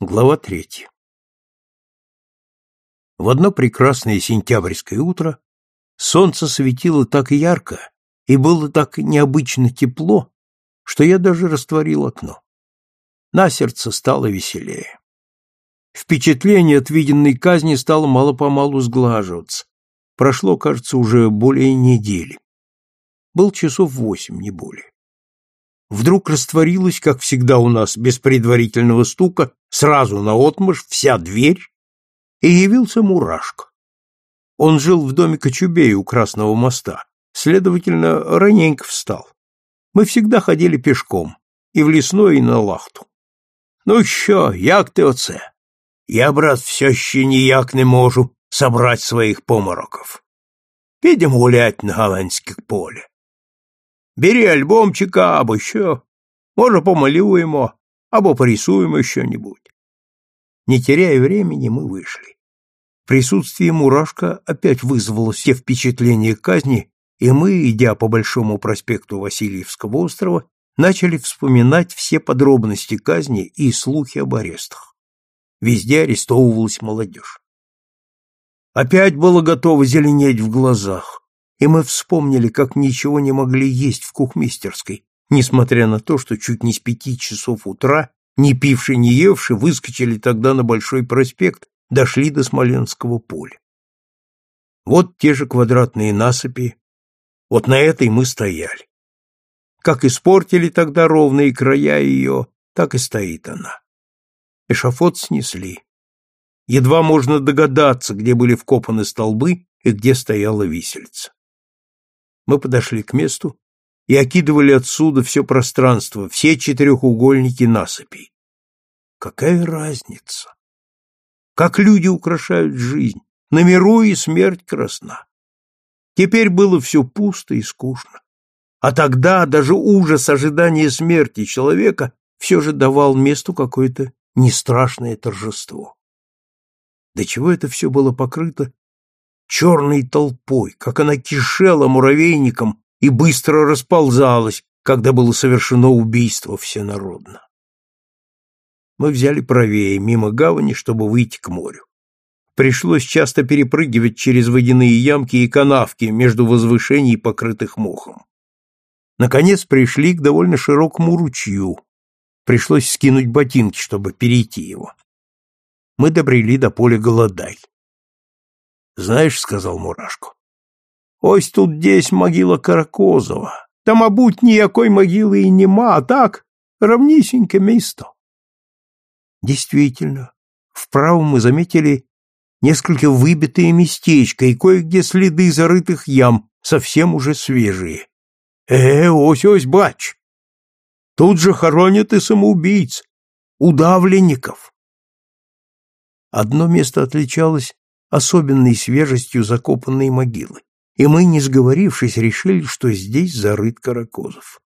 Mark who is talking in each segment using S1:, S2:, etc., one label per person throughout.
S1: Глава третья. В одно прекрасное сентябрьское утро солнце светило так ярко и было так необычно тепло, что я даже растворил окно. На сердце стало веселее. Впечатление от виденной казни стало мало-помалу сглаживаться. Прошло, кажется, уже более недели. Был часов восемь, не более вдруг растворилась, как всегда у нас, без предварительного стука, сразу наотмашь вся дверь, и явился Мурашко. Он жил в доме Кочубея у Красного моста, следовательно, раненько встал. Мы всегда ходили пешком, и в лесной, и на лахту. Ну що, як ти оце? Я, брат, все ще ніяк не можу собрать своїх помороків. Підемо гулять на голландське поле. Бери альбомчика або що. Може, помалюємо, або порисуем что-нибудь. Не теряя времени, мы вышли. Присутствие Мурашка опять вызвало все впечатления казни, и мы, идя по Большому проспекту Васильевского острова, начали вспоминать все подробности казни и слухи об арестах. Везде арестовывалась молодежь. Опять было готово зеленеть в глазах и мы вспомнили, как ничего не могли есть в кухмистерской, несмотря на то, что чуть не с пяти часов утра, не пивши, не евши, выскочили тогда на Большой проспект, дошли до Смоленского поля. Вот те же квадратные насыпи, вот на этой мы стояли. Как испортили тогда ровные края ее, так и стоит она. Эшафот снесли. Едва можно догадаться, где были вкопаны столбы и где стояла висельца. Мы подошли к месту и окидывали отсюда все пространство, все четырехугольники насыпей. Какая разница? Как люди украшают жизнь, на миру и смерть красна. Теперь было все пусто и скучно. А тогда даже ужас ожидания смерти человека все же давал месту какое-то нестрашное торжество. До чего это все было покрыто черной толпой, как она кишела муравейником и быстро расползалась, когда было совершено убийство всенародно. Мы взяли правее, мимо гавани, чтобы выйти к морю. Пришлось часто перепрыгивать через водяные ямки и канавки между возвышений, покрытых мохом. Наконец пришли к довольно широкому ручью. Пришлось скинуть ботинки, чтобы перейти его. Мы добрели до поля Голодай. Знаешь, — сказал Мурашко, — ось тут здесь могила Каракозова. Там, обуть, ніякої могилы и нема, а так равнисенько место. Действительно, вправо мы заметили несколько выбитые местечко и кое-где следы зарытых ям, совсем уже свежие. Э, ось-ось, бач! Тут же хоронят и самоубийц, удавленников. Одно место отличалось особенной свежестью закопанной могилы, и мы, не сговорившись, решили, что здесь зарыт Каракозов.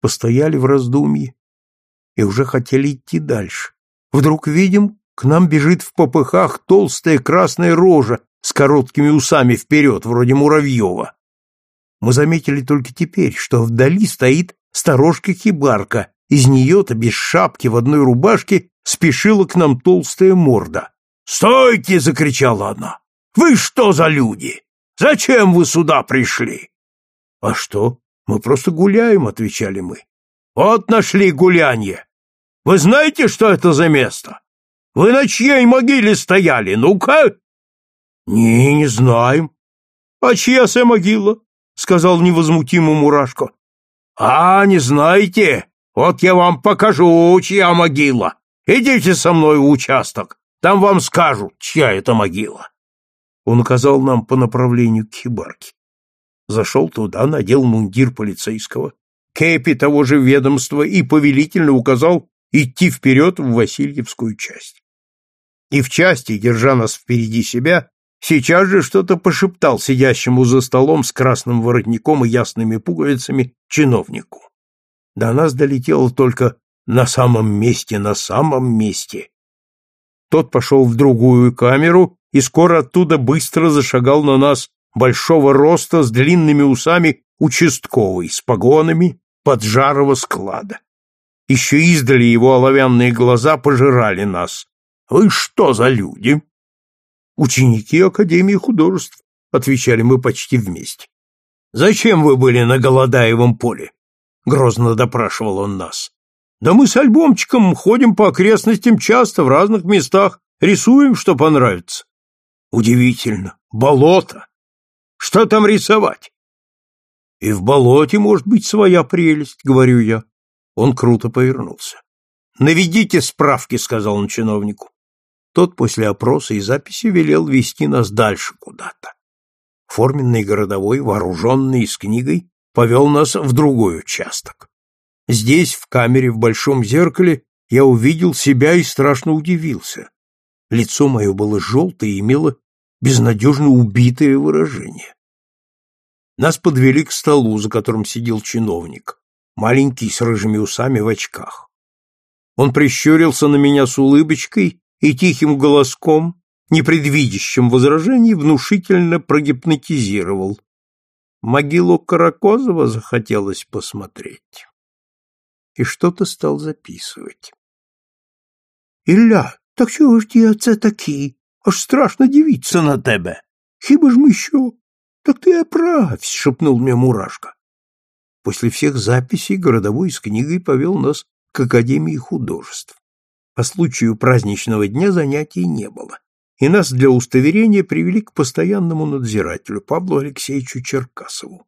S1: Постояли в раздумье и уже хотели идти дальше. Вдруг видим, к нам бежит в попыхах толстая красная рожа с короткими усами вперед, вроде Муравьева. Мы заметили только теперь, что вдали стоит сторожка-хибарка, из нее-то без шапки в одной рубашке спешила к нам толстая морда. «Стойте!» — закричала она. «Вы что за люди? Зачем вы сюда пришли?» «А что? Мы просто гуляем», — отвечали мы. «Вот нашли гулянье. Вы знаете, что это за место? Вы на чьей могиле стояли? Ну-ка!» «Не, не знаем». «А чья се могила?» — сказал невозмутимый Мурашко. «А, не знаете? Вот я вам покажу, чья могила. Идите со мной в участок. Там вам скажут, чья это могила. Он указал нам по направлению к хибарке. Зашел туда, надел мундир полицейского, кепи того же ведомства и повелительно указал идти вперед в Васильевскую часть. И в части, держа нас впереди себя, сейчас же что-то пошептал сидящему за столом с красным воротником и ясными пуговицами чиновнику. До нас долетело только «на самом месте, на самом месте», тот пошел в другую камеру и скоро оттуда быстро зашагал на нас большого роста с длинными усами участковый, с погонами поджарого склада. Еще издали его оловянные глаза пожирали нас. «Вы что за люди?» «Ученики Академии художеств», — отвечали мы почти вместе. «Зачем вы были на Голодаевом поле?» — грозно допрашивал он нас. «Да мы с альбомчиком ходим по окрестностям часто, в разных местах, рисуем, что понравится». «Удивительно. Болото. Что там рисовать?» «И в болоте может быть своя прелесть», — говорю я. Он круто повернулся. «Наведите справки», — сказал он чиновнику. Тот после опроса и записи велел вести нас дальше куда-то. Форменный городовой, вооруженный с книгой, повел нас в другой участок. Здесь, в камере в большом зеркале, я увидел себя и страшно удивился. Лицо мое было желтое и имело безнадежно убитое выражение. Нас подвели к столу, за которым сидел чиновник маленький с рыжими усами в очках. Он прищурился на меня с улыбочкой и тихим голоском, непредвидящим возражений, внушительно прогипнотизировал. Могилу Каракозова захотелось посмотреть И что-то стал записывать. Ілля, так чого ж ті оце такі? Аж страшно дивиться на тебе. Хіба ж ми що? Так ты оправсь, шепнул мне Мурашка. После всех записей городовой с книгой повел нас к Академии художеств. По случаю праздничного дня занятий не было, и нас для удостоверения привели к постоянному надзирателю Павлу Алексеевичу Черкасову.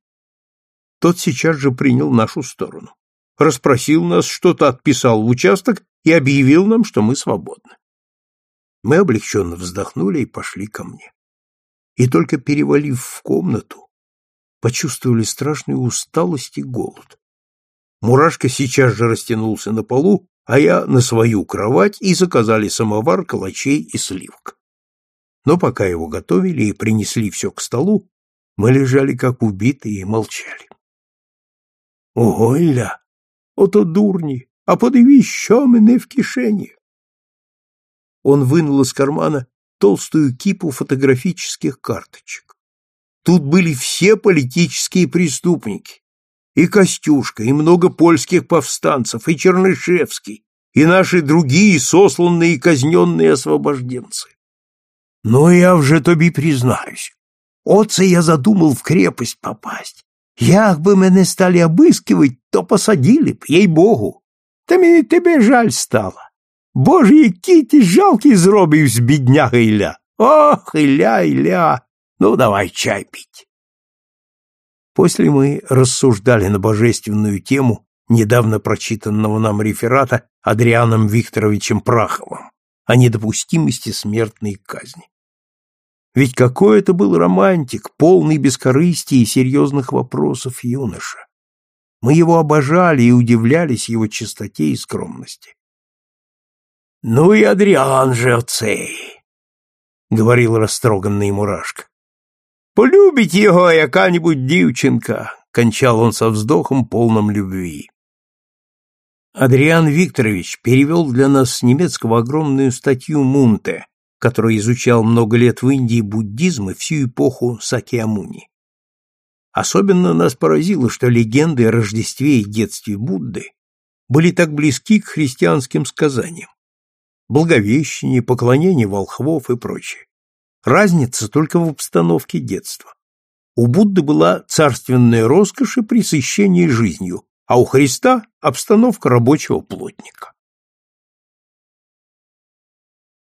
S1: Тот сейчас же принял нашу сторону, расспросил нас, что-то отписал в участок и объявил нам, что мы свободны. Мы облегченно вздохнули и пошли ко мне. И только перевалив в комнату, почувствовали страшную усталость и голод. Мурашка сейчас же растянулся на полу, а я на свою кровать и заказали самовар, калачей и сливок. Но пока его готовили и принесли все к столу, мы лежали как убитые и молчали. Ого, Ілля, ото дурни, а подивись, що мене в кишені. Он вынул из кармана толстую кипу фотографических карточек. Тут были все политические преступники. И Костюшка, и много польских повстанцев, и Чернышевский, и наши другие сосланные и казненные освобожденцы. Но я вже тобі признаюсь. Оце я задумал в крепость попасть. Як би мене стали обыскивать, то посадили б, ей-богу. Та мені тебе жаль стало. Боже, який ти жалкий зробив з бідняга Ілля. Ох, Ілля, Ілля, ну, давай чай пить. После мы рассуждали на божественную тему недавно прочитанного нам реферата Адрианом Викторовичем Праховым о недопустимости смертной казни. Ведь какой это был романтик, полный бескорыстия и серьезных вопросов юноша. Мы его обожали и удивлялись его чистоте и скромности. «Ну и Адриан же оцей!» — говорил растроганный мурашка. Полюбить його яка-нибудь дівчинка, кончал он со вздохом, полным любви. Адриан Викторович перевел для нас с немецкого огромную статью Мунте, который изучал много лет в Индии буддизм и всю эпоху Сакьямуни. Особенно нас поразило, что легенды о Рождестве и детстве Будды были так близки к христианским сказаниям. Благовещение, поклонение волхвов и прочее. Разница только в обстановке детства. У Будды была царственная роскошь и пресыщение жизнью, а у Христа обстановка рабочего плотника.